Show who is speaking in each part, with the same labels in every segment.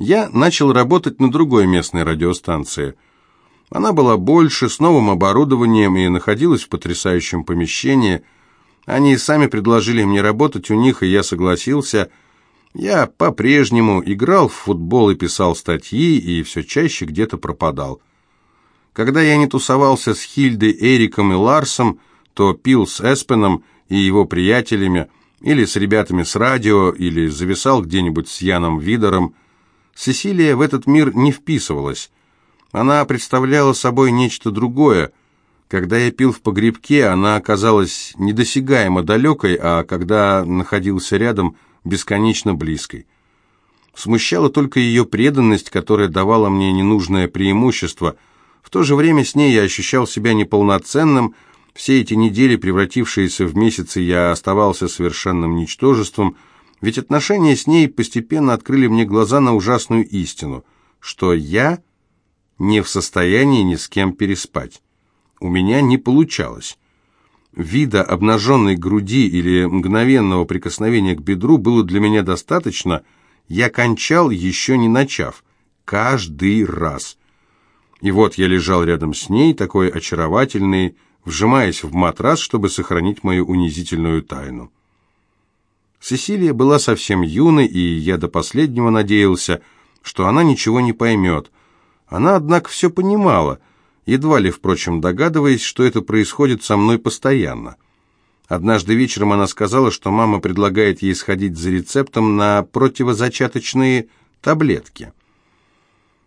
Speaker 1: я начал работать на другой местной радиостанции. Она была больше, с новым оборудованием и находилась в потрясающем помещении. Они сами предложили мне работать у них, и я согласился. Я по-прежнему играл в футбол и писал статьи, и все чаще где-то пропадал. Когда я не тусовался с Хильдой, Эриком и Ларсом, то пил с Эспеном и его приятелями, или с ребятами с радио, или зависал где-нибудь с Яном Видером. Сесилия в этот мир не вписывалась. Она представляла собой нечто другое. Когда я пил в погребке, она оказалась недосягаемо далекой, а когда находился рядом, бесконечно близкой. Смущала только ее преданность, которая давала мне ненужное преимущество. В то же время с ней я ощущал себя неполноценным, все эти недели, превратившиеся в месяцы, я оставался совершенным ничтожеством, ведь отношения с ней постепенно открыли мне глаза на ужасную истину, что я не в состоянии ни с кем переспать. У меня не получалось. Вида обнаженной груди или мгновенного прикосновения к бедру было для меня достаточно, я кончал, еще не начав. Каждый раз. И вот я лежал рядом с ней, такой очаровательный, вжимаясь в матрас, чтобы сохранить мою унизительную тайну. Сесилия была совсем юной, и я до последнего надеялся, что она ничего не поймет. Она, однако, все понимала, едва ли, впрочем, догадываясь, что это происходит со мной постоянно. Однажды вечером она сказала, что мама предлагает ей сходить за рецептом на противозачаточные таблетки.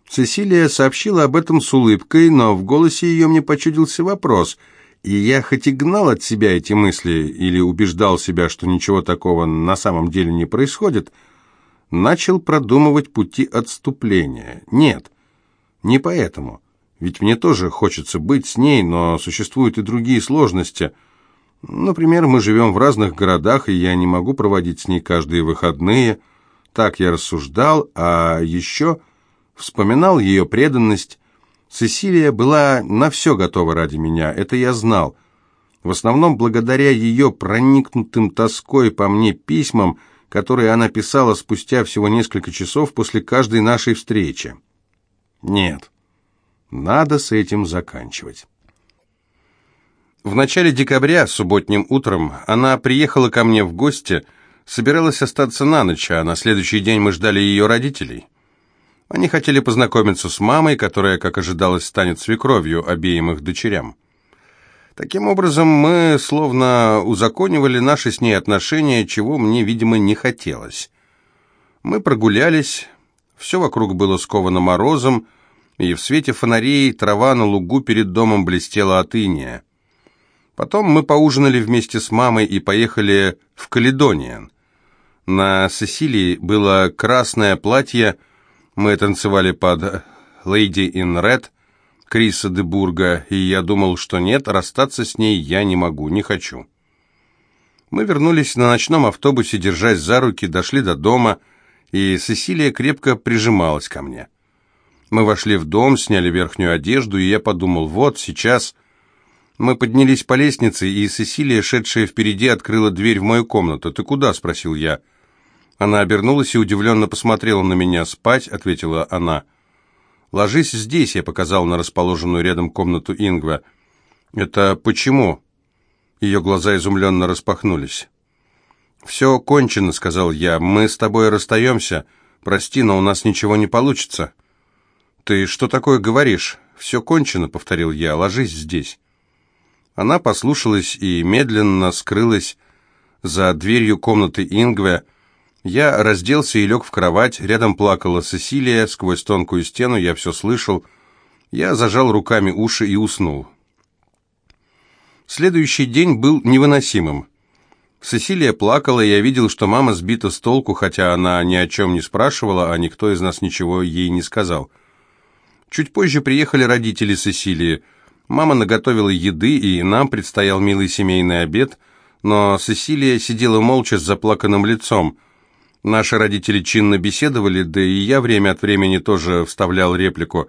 Speaker 1: Сесилия сообщила об этом с улыбкой, но в голосе ее мне почудился вопрос – и я хоть и гнал от себя эти мысли или убеждал себя, что ничего такого на самом деле не происходит, начал продумывать пути отступления. Нет, не поэтому. Ведь мне тоже хочется быть с ней, но существуют и другие сложности. Например, мы живем в разных городах, и я не могу проводить с ней каждые выходные. Так я рассуждал, а еще вспоминал ее преданность, Сесилия была на все готова ради меня, это я знал. В основном благодаря ее проникнутым тоской по мне письмам, которые она писала спустя всего несколько часов после каждой нашей встречи. Нет, надо с этим заканчивать. В начале декабря, субботним утром, она приехала ко мне в гости, собиралась остаться на ночь, а на следующий день мы ждали ее родителей. Они хотели познакомиться с мамой, которая, как ожидалось, станет свекровью обеим их дочерям. Таким образом, мы словно узаконивали наши с ней отношения, чего мне, видимо, не хотелось. Мы прогулялись, все вокруг было сковано морозом, и в свете фонарей трава на лугу перед домом блестела от иния. Потом мы поужинали вместе с мамой и поехали в Каледониан. На Сесилии было красное платье, мы танцевали под «Lady in Red» Криса де Бурга, и я думал, что нет, расстаться с ней я не могу, не хочу. Мы вернулись на ночном автобусе, держась за руки, дошли до дома, и Сесилия крепко прижималась ко мне. Мы вошли в дом, сняли верхнюю одежду, и я подумал, вот, сейчас... Мы поднялись по лестнице, и Сесилия, шедшая впереди, открыла дверь в мою комнату. «Ты куда?» — спросил я. Она обернулась и удивленно посмотрела на меня. «Спать?» — ответила она. «Ложись здесь», — я показал на расположенную рядом комнату Ингва. «Это почему?» Ее глаза изумленно распахнулись. «Все кончено», — сказал я. «Мы с тобой расстаемся. Прости, но у нас ничего не получится». «Ты что такое говоришь?» «Все кончено», — повторил я. «Ложись здесь». Она послушалась и медленно скрылась за дверью комнаты Ингве, я разделся и лег в кровать, рядом плакала Сесилия, сквозь тонкую стену я все слышал. Я зажал руками уши и уснул. Следующий день был невыносимым. Сесилия плакала, и я видел, что мама сбита с толку, хотя она ни о чем не спрашивала, а никто из нас ничего ей не сказал. Чуть позже приехали родители Сесилии. Мама наготовила еды, и нам предстоял милый семейный обед, но Сесилия сидела молча с заплаканным лицом. Наши родители чинно беседовали, да и я время от времени тоже вставлял реплику.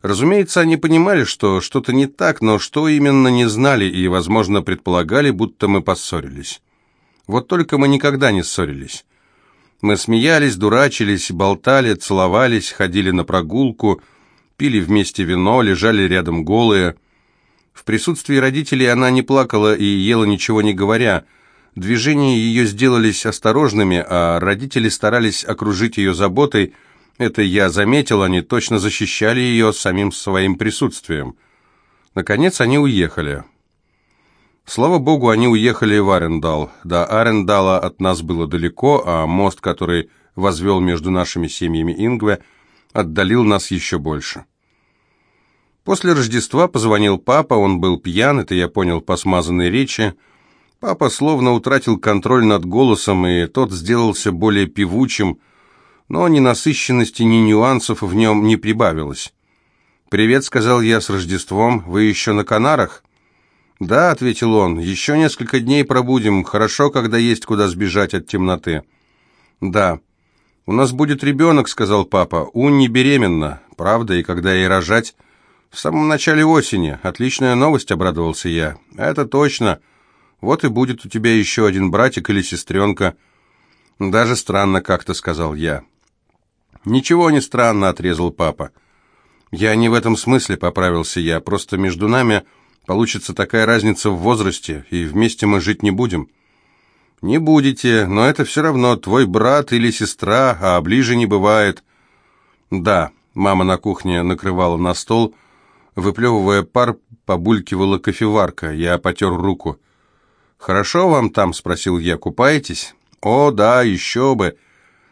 Speaker 1: Разумеется, они понимали, что что-то не так, но что именно не знали и, возможно, предполагали, будто мы поссорились. Вот только мы никогда не ссорились. Мы смеялись, дурачились, болтали, целовались, ходили на прогулку, пили вместе вино, лежали рядом голые. В присутствии родителей она не плакала и ела ничего не говоря. Движения ее сделались осторожными, а родители старались окружить ее заботой. Это я заметил, они точно защищали ее самим своим присутствием. Наконец они уехали. Слава богу, они уехали в Арендал. До Арендала от нас было далеко, а мост, который возвел между нашими семьями Ингве, отдалил нас еще больше. После Рождества позвонил папа, он был пьян, это я понял по смазанной речи. Папа словно утратил контроль над голосом, и тот сделался более певучим, но ни насыщенности, ни нюансов в нем не прибавилось. «Привет», — сказал я, — «с Рождеством. Вы еще на Канарах?» «Да», — ответил он, — «еще несколько дней пробудем. Хорошо, когда есть куда сбежать от темноты». «Да». «У нас будет ребенок», — сказал папа. «Унни беременна. Правда, и когда ей рожать?» «В самом начале осени. Отличная новость», — обрадовался я. «Это точно. Вот и будет у тебя еще один братик или сестренка». «Даже странно как-то», — сказал я. «Ничего не странно», — отрезал папа. «Я не в этом смысле», — поправился я. «Просто между нами получится такая разница в возрасте, и вместе мы жить не будем». «Не будете, но это все равно твой брат или сестра, а ближе не бывает». «Да», — мама на кухне накрывала на стол, — Выплевывая пар, побулькивала кофеварка. Я потер руку. «Хорошо вам там?» — спросил я. «Купаетесь?» «О, да, еще бы.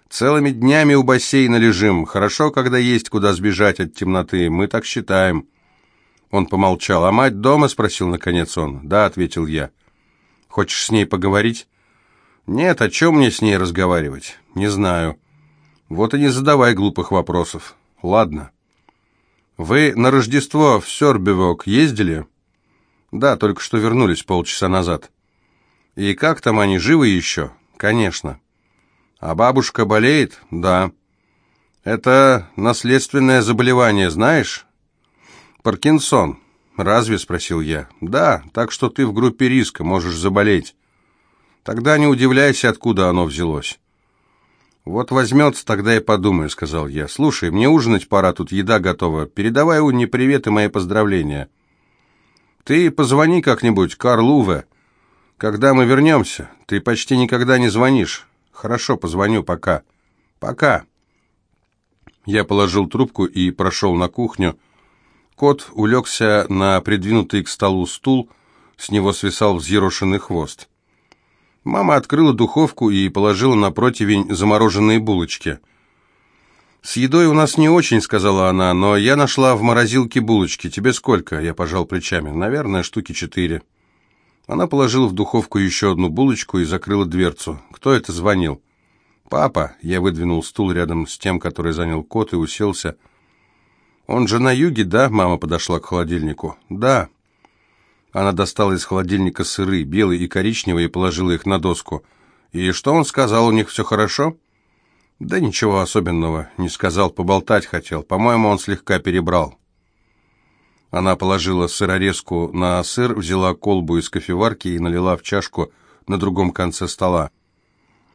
Speaker 1: Целыми днями у бассейна лежим. Хорошо, когда есть куда сбежать от темноты. Мы так считаем». Он помолчал. «А мать дома?» — спросил наконец он. «Да», — ответил я. «Хочешь с ней поговорить?» «Нет, о чем мне с ней разговаривать?» «Не знаю». «Вот и не задавай глупых вопросов». «Ладно». «Вы на Рождество в Сёрбивок ездили?» «Да, только что вернулись полчаса назад». «И как там они, живы еще?» «Конечно». «А бабушка болеет?» «Да». «Это наследственное заболевание, знаешь?» «Паркинсон». «Разве?» — спросил я. «Да, так что ты в группе риска, можешь заболеть». «Тогда не удивляйся, откуда оно взялось». «Вот возьмется, тогда и подумаю», — сказал я. «Слушай, мне ужинать пора, тут еда готова. Передавай Унне привет и мои поздравления». «Ты позвони как-нибудь, Карл Уве. Когда мы вернемся? Ты почти никогда не звонишь». «Хорошо, позвоню, пока». «Пока». Я положил трубку и прошел на кухню. Кот улегся на придвинутый к столу стул, с него свисал взъерошенный хвост. Мама открыла духовку и положила на противень замороженные булочки. «С едой у нас не очень», — сказала она, — «но я нашла в морозилке булочки. Тебе сколько?» — я пожал плечами. «Наверное, штуки четыре». Она положила в духовку еще одну булочку и закрыла дверцу. «Кто это звонил?» «Папа». Я выдвинул стул рядом с тем, который занял кот, и уселся. «Он же на юге, да?» — мама подошла к холодильнику. «Да». Она достала из холодильника сыры, белые и коричневые, и положила их на доску. «И что он сказал, у них все хорошо?» «Да ничего особенного, не сказал, поболтать хотел. По-моему, он слегка перебрал». Она положила сырорезку на сыр, взяла колбу из кофеварки и налила в чашку на другом конце стола.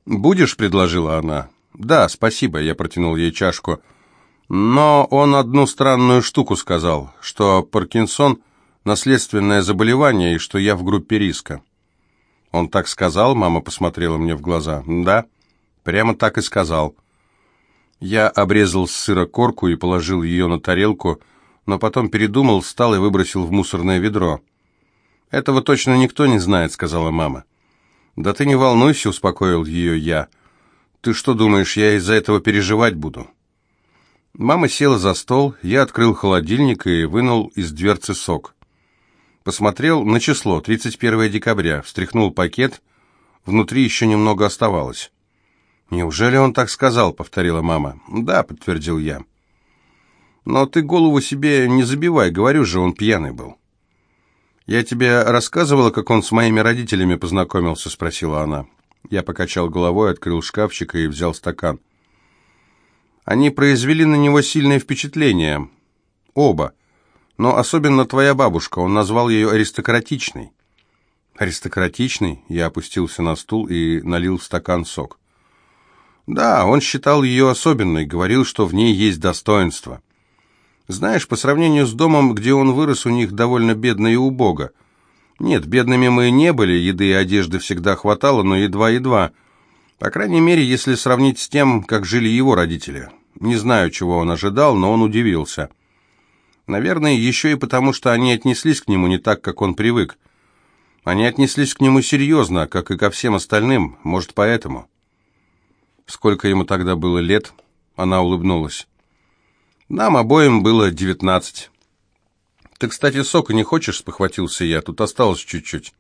Speaker 1: «Будешь?» — предложила она. «Да, спасибо», — я протянул ей чашку. «Но он одну странную штуку сказал, что Паркинсон наследственное заболевание и что я в группе риска. Он так сказал, мама посмотрела мне в глаза. Да, прямо так и сказал. Я обрезал с сыра корку и положил ее на тарелку, но потом передумал, встал и выбросил в мусорное ведро. «Этого точно никто не знает», — сказала мама. «Да ты не волнуйся», — успокоил ее я. «Ты что думаешь, я из-за этого переживать буду?» Мама села за стол, я открыл холодильник и вынул из дверцы сок. Посмотрел на число, 31 декабря, встряхнул пакет, внутри еще немного оставалось. «Неужели он так сказал?» — повторила мама. «Да», — подтвердил я. «Но ты голову себе не забивай, говорю же, он пьяный был». «Я тебе рассказывала, как он с моими родителями познакомился?» — спросила она. Я покачал головой, открыл шкафчик и взял стакан. Они произвели на него сильное впечатление. Оба но особенно твоя бабушка, он назвал ее аристократичной». «Аристократичный?» Я опустился на стул и налил в стакан сок. Да, он считал ее особенной, говорил, что в ней есть достоинство. Знаешь, по сравнению с домом, где он вырос, у них довольно бедно и убого. Нет, бедными мы не были, еды и одежды всегда хватало, но едва-едва. По крайней мере, если сравнить с тем, как жили его родители. Не знаю, чего он ожидал, но он удивился. Наверное, еще и потому, что они отнеслись к нему не так, как он привык. Они отнеслись к нему серьезно, как и ко всем остальным, может, поэтому. Сколько ему тогда было лет? Она улыбнулась. Нам обоим было девятнадцать. «Ты, кстати, сока не хочешь?» — спохватился я. «Тут осталось чуть-чуть».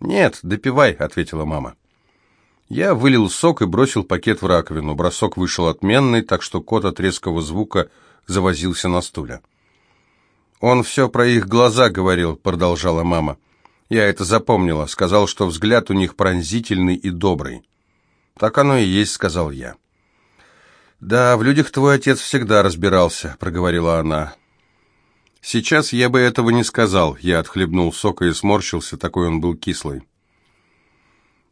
Speaker 1: «Нет, допивай», — ответила мама. Я вылил сок и бросил пакет в раковину. Бросок вышел отменный, так что кот от резкого звука завозился на стуле. «Он все про их глаза говорил», — продолжала мама. «Я это запомнила. Сказал, что взгляд у них пронзительный и добрый». «Так оно и есть», — сказал я. «Да, в людях твой отец всегда разбирался», — проговорила она. «Сейчас я бы этого не сказал», — я отхлебнул сока и сморщился, такой он был кислый.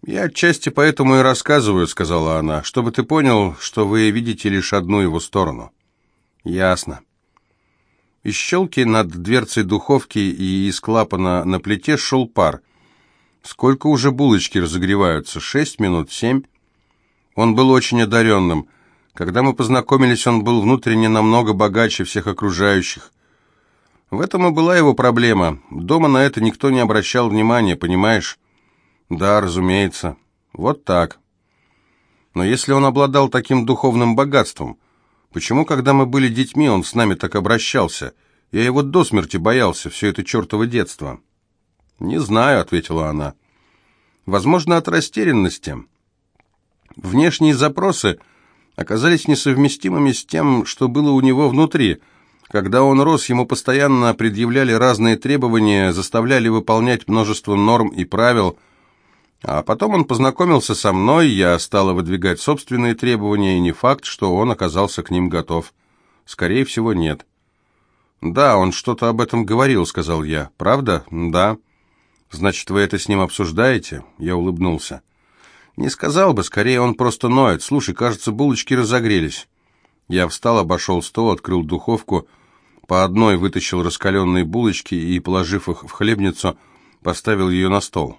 Speaker 1: «Я отчасти поэтому и рассказываю», — сказала она, — «чтобы ты понял, что вы видите лишь одну его сторону». «Ясно». Из щелки над дверцей духовки и из клапана на плите шел пар. Сколько уже булочки разогреваются? Шесть минут? Семь? Он был очень одаренным — когда мы познакомились, он был внутренне намного богаче всех окружающих. В этом и была его проблема. Дома на это никто не обращал внимания, понимаешь? Да, разумеется. Вот так. Но если он обладал таким духовным богатством, почему, когда мы были детьми, он с нами так обращался? Я его до смерти боялся, все это чертово детство. «Не знаю», — ответила она. «Возможно, от растерянности. Внешние запросы оказались несовместимыми с тем, что было у него внутри. Когда он рос, ему постоянно предъявляли разные требования, заставляли выполнять множество норм и правил. А потом он познакомился со мной, я стала выдвигать собственные требования, и не факт, что он оказался к ним готов. Скорее всего, нет. «Да, он что-то об этом говорил», — сказал я. «Правда?» «Да». «Значит, вы это с ним обсуждаете?» Я улыбнулся. «Не сказал бы, скорее он просто ноет. Слушай, кажется, булочки разогрелись». Я встал, обошел стол, открыл духовку, по одной вытащил раскаленные булочки и, положив их в хлебницу, поставил ее на стол.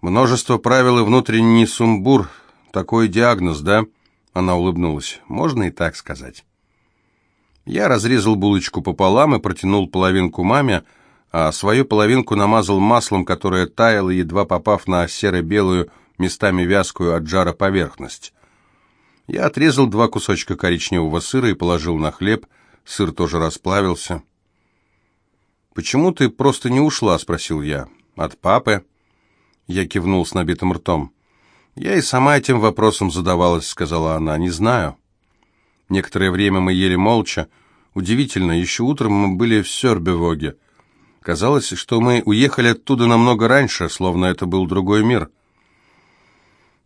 Speaker 1: «Множество правил и внутренний сумбур. Такой диагноз, да?» Она улыбнулась. «Можно и так сказать». Я разрезал булочку пополам и протянул половинку маме, а свою половинку намазал маслом, которое таяло, едва попав на серо-белую местами вязкую от жара поверхность. Я отрезал два кусочка коричневого сыра и положил на хлеб. Сыр тоже расплавился. «Почему ты просто не ушла?» — спросил я. «От папы?» Я кивнул с набитым ртом. «Я и сама этим вопросом задавалась», — сказала она. «Не знаю». Некоторое время мы ели молча. Удивительно, еще утром мы были в Сёрбевоге. Казалось, что мы уехали оттуда намного раньше, словно это был другой мир.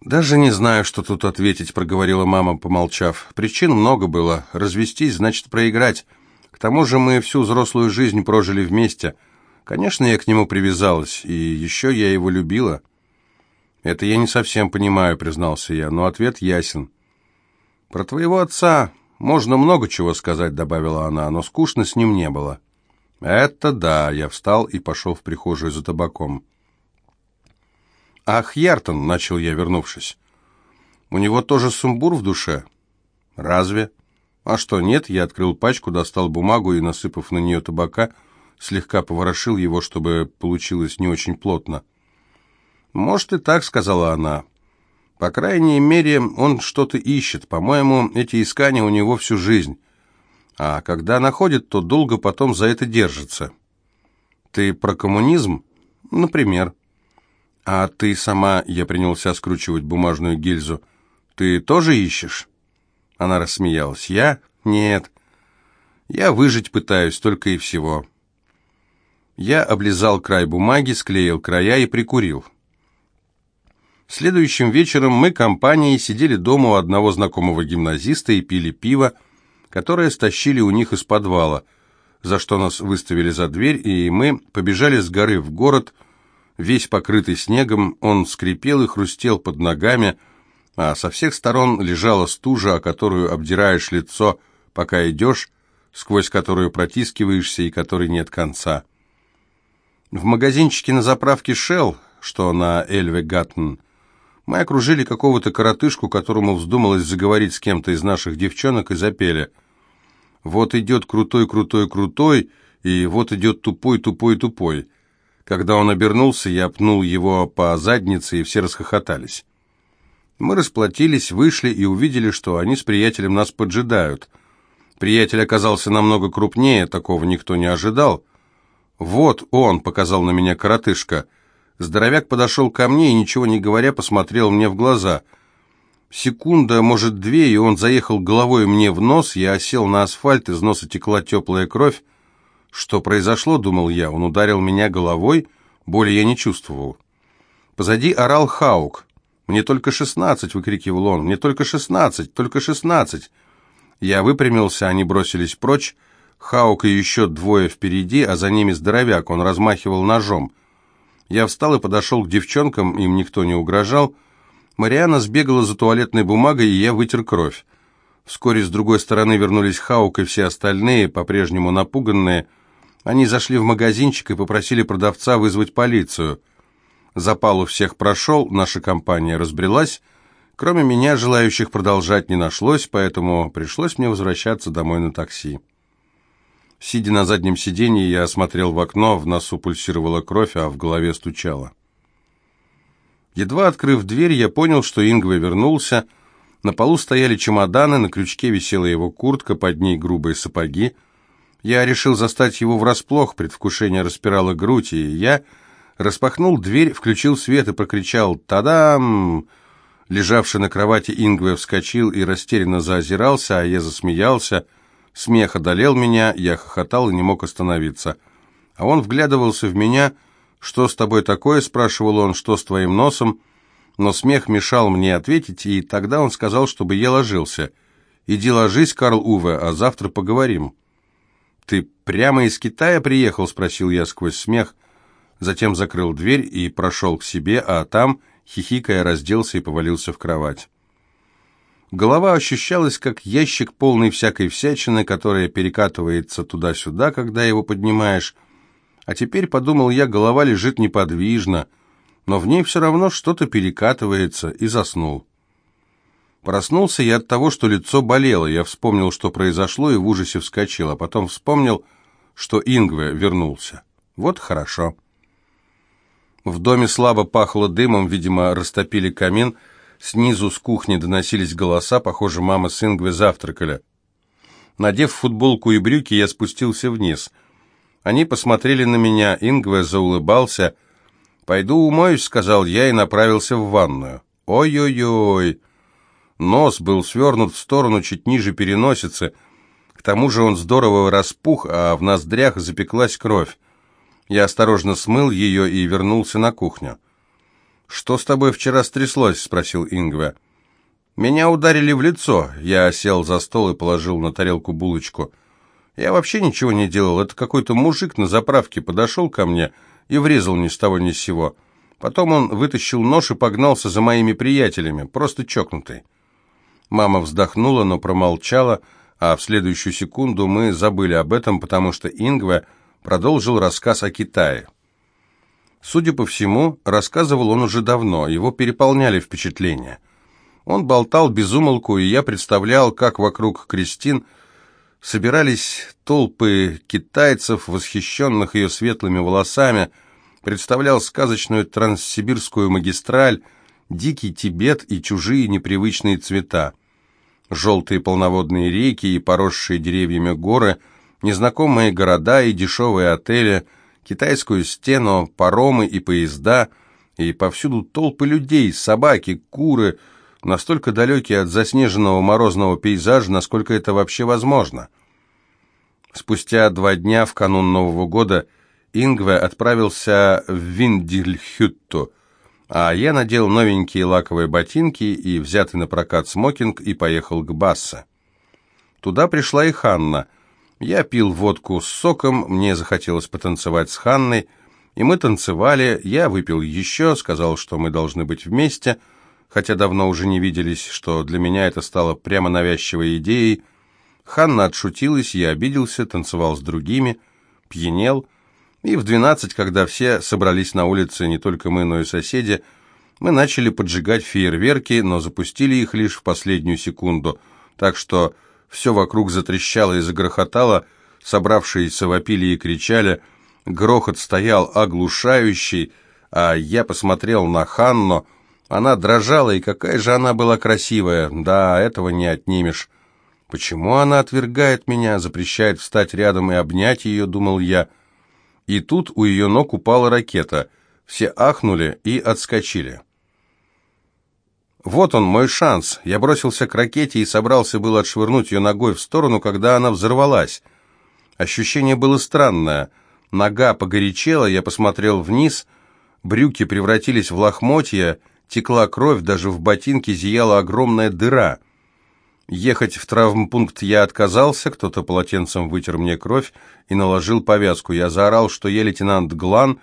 Speaker 1: «Даже не знаю, что тут ответить», — проговорила мама, помолчав. «Причин много было. Развестись значит проиграть. К тому же мы всю взрослую жизнь прожили вместе. Конечно, я к нему привязалась, и еще я его любила». «Это я не совсем понимаю», — признался я, но ответ ясен. «Про твоего отца можно много чего сказать», — добавила она, — «но скучно с ним не было». «Это да», — я встал и пошел в прихожую за табаком. «Ах, Яртон!» — начал я, вернувшись. «У него тоже сумбур в душе?» «Разве?» «А что, нет?» Я открыл пачку, достал бумагу и, насыпав на нее табака, слегка поворошил его, чтобы получилось не очень плотно. «Может и так», — сказала она. «По крайней мере, он что-то ищет. По-моему, эти искания у него всю жизнь. А когда находит, то долго потом за это держится». «Ты про коммунизм?» «Например». «А ты сама...» — я принялся скручивать бумажную гильзу. «Ты тоже ищешь?» Она рассмеялась. «Я? Нет. Я выжить пытаюсь, только и всего». Я облизал край бумаги, склеил края и прикурил. Следующим вечером мы компанией сидели дома у одного знакомого гимназиста и пили пиво, которое стащили у них из подвала, за что нас выставили за дверь, и мы побежали с горы в город, Весь покрытый снегом, он скрипел и хрустел под ногами, а со всех сторон лежала стужа, о которую обдираешь лицо, пока идешь, сквозь которую протискиваешься и которой нет конца. В магазинчике на заправке Shell, что на Эльве Гаттен, мы окружили какого-то коротышку, которому вздумалось заговорить с кем-то из наших девчонок и запели. «Вот идет крутой-крутой-крутой, и вот идет тупой-тупой-тупой». Когда он обернулся, я пнул его по заднице, и все расхохотались. Мы расплатились, вышли и увидели, что они с приятелем нас поджидают. Приятель оказался намного крупнее, такого никто не ожидал. «Вот он», — показал на меня коротышка. Здоровяк подошел ко мне и, ничего не говоря, посмотрел мне в глаза. Секунда, может, две, и он заехал головой мне в нос, я осел на асфальт, из носа текла теплая кровь. Что произошло, думал я, он ударил меня головой, боли я не чувствовал. Позади орал Хаук. «Мне только шестнадцать!» — выкрикивал он. «Мне только шестнадцать! Только шестнадцать!» Я выпрямился, они бросились прочь. Хаук и еще двое впереди, а за ними здоровяк, он размахивал ножом. Я встал и подошел к девчонкам, им никто не угрожал. Мариана сбегала за туалетной бумагой, и я вытер кровь. Вскоре с другой стороны вернулись Хаук и все остальные, по-прежнему напуганные. Они зашли в магазинчик и попросили продавца вызвать полицию. Запал у всех прошел, наша компания разбрелась. Кроме меня, желающих продолжать не нашлось, поэтому пришлось мне возвращаться домой на такси. Сидя на заднем сиденье, я осмотрел в окно, в носу пульсировала кровь, а в голове стучало. Едва открыв дверь, я понял, что Ингве вернулся. На полу стояли чемоданы, на крючке висела его куртка, под ней грубые сапоги. Я решил застать его врасплох, предвкушение распирало грудь, и я распахнул дверь, включил свет и прокричал «Та-дам!». Лежавший на кровати Ингве вскочил и растерянно заозирался, а я засмеялся. Смех одолел меня, я хохотал и не мог остановиться. А он вглядывался в меня. «Что с тобой такое?» — спрашивал он. «Что с твоим носом?» Но смех мешал мне ответить, и тогда он сказал, чтобы я ложился. «Иди ложись, Карл Уве, а завтра поговорим». «Ты прямо из Китая приехал?» — спросил я сквозь смех. Затем закрыл дверь и прошел к себе, а там, хихикая, разделся и повалился в кровать. Голова ощущалась, как ящик, полный всякой всячины, которая перекатывается туда-сюда, когда его поднимаешь. А теперь, подумал я, голова лежит неподвижно, но в ней все равно что-то перекатывается, и заснул. Проснулся я от того, что лицо болело. Я вспомнил, что произошло, и в ужасе вскочил, а потом вспомнил, что Ингве вернулся. Вот хорошо. В доме слабо пахло дымом, видимо, растопили камин. Снизу с кухни доносились голоса, похоже, мама с Ингве завтракали. Надев футболку и брюки, я спустился вниз. Они посмотрели на меня, Ингве заулыбался. «Пойду умоюсь», — сказал я и направился в ванную. «Ой-ой-ой!» Нос был свернут в сторону чуть ниже переносицы. К тому же он здорово распух, а в ноздрях запеклась кровь. Я осторожно смыл ее и вернулся на кухню. «Что с тобой вчера стряслось?» — спросил Ингве. «Меня ударили в лицо». Я сел за стол и положил на тарелку булочку. «Я вообще ничего не делал. Это какой-то мужик на заправке подошел ко мне и врезал ни с того ни с сего. Потом он вытащил нож и погнался за моими приятелями, просто чокнутый». Мама вздохнула, но промолчала, а в следующую секунду мы забыли об этом, потому что Ингве продолжил рассказ о Китае. Судя по всему, рассказывал он уже давно, его переполняли впечатления. Он болтал без умолку, и я представлял, как вокруг Кристин собирались толпы китайцев, восхищенных ее светлыми волосами, представлял сказочную транссибирскую магистраль, дикий Тибет и чужие непривычные цвета. Желтые полноводные реки и поросшие деревьями горы – незнакомые города и дешевые отели, китайскую стену, паромы и поезда, и повсюду толпы людей, собаки, куры, настолько далекие от заснеженного морозного пейзажа, насколько это вообще возможно. Спустя два дня, в канун Нового года, Ингве отправился в Виндильхютту, а я надел новенькие лаковые ботинки и взятый на прокат смокинг и поехал к Бассе. Туда пришла и Ханна – я пил водку с соком, мне захотелось потанцевать с Ханной, и мы танцевали, я выпил еще, сказал, что мы должны быть вместе. хотя давно уже не виделись, что для меня это стало прямо навязчивой идеей. Ханна отшутилась, я обиделся, танцевал с другими, пьянел. И в двенадцать, когда все собрались на улице, не только мы, но и соседи, мы начали поджигать фейерверки, но запустили их лишь в последнюю секунду, так что все вокруг затрещало и загрохотало, собравшиеся вопили и кричали, грохот стоял оглушающий, а я посмотрел на Ханну, она дрожала, и какая же она была красивая, да, этого не отнимешь. Почему она отвергает меня, запрещает встать рядом и обнять ее, думал я. И тут у ее ног упала ракета, все ахнули и отскочили. Вот он, мой шанс. Я бросился к ракете и собрался было отшвырнуть ее ногой в сторону, когда она взорвалась. Ощущение было странное. Нога погорячела, я посмотрел вниз, брюки превратились в лохмотья, текла кровь, даже в ботинке зияла огромная дыра. Ехать в травмпункт я отказался, кто-то полотенцем вытер мне кровь и наложил повязку. Я заорал, что я лейтенант Глан,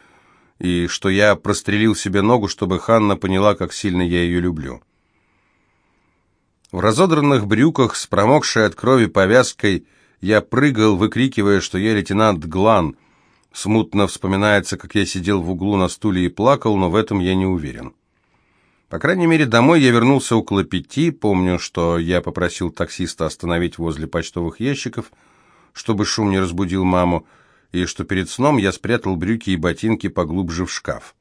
Speaker 1: и что я прострелил себе ногу, чтобы Ханна поняла, как сильно я ее люблю. В разодранных брюках с промокшей от крови повязкой я прыгал, выкрикивая, что я лейтенант Глан. Смутно вспоминается, как я сидел в углу на стуле и плакал, но в этом я не уверен. По крайней мере, домой я вернулся около пяти, помню, что я попросил таксиста остановить возле почтовых ящиков, чтобы шум не разбудил маму, и что перед сном я спрятал брюки и ботинки поглубже в шкаф.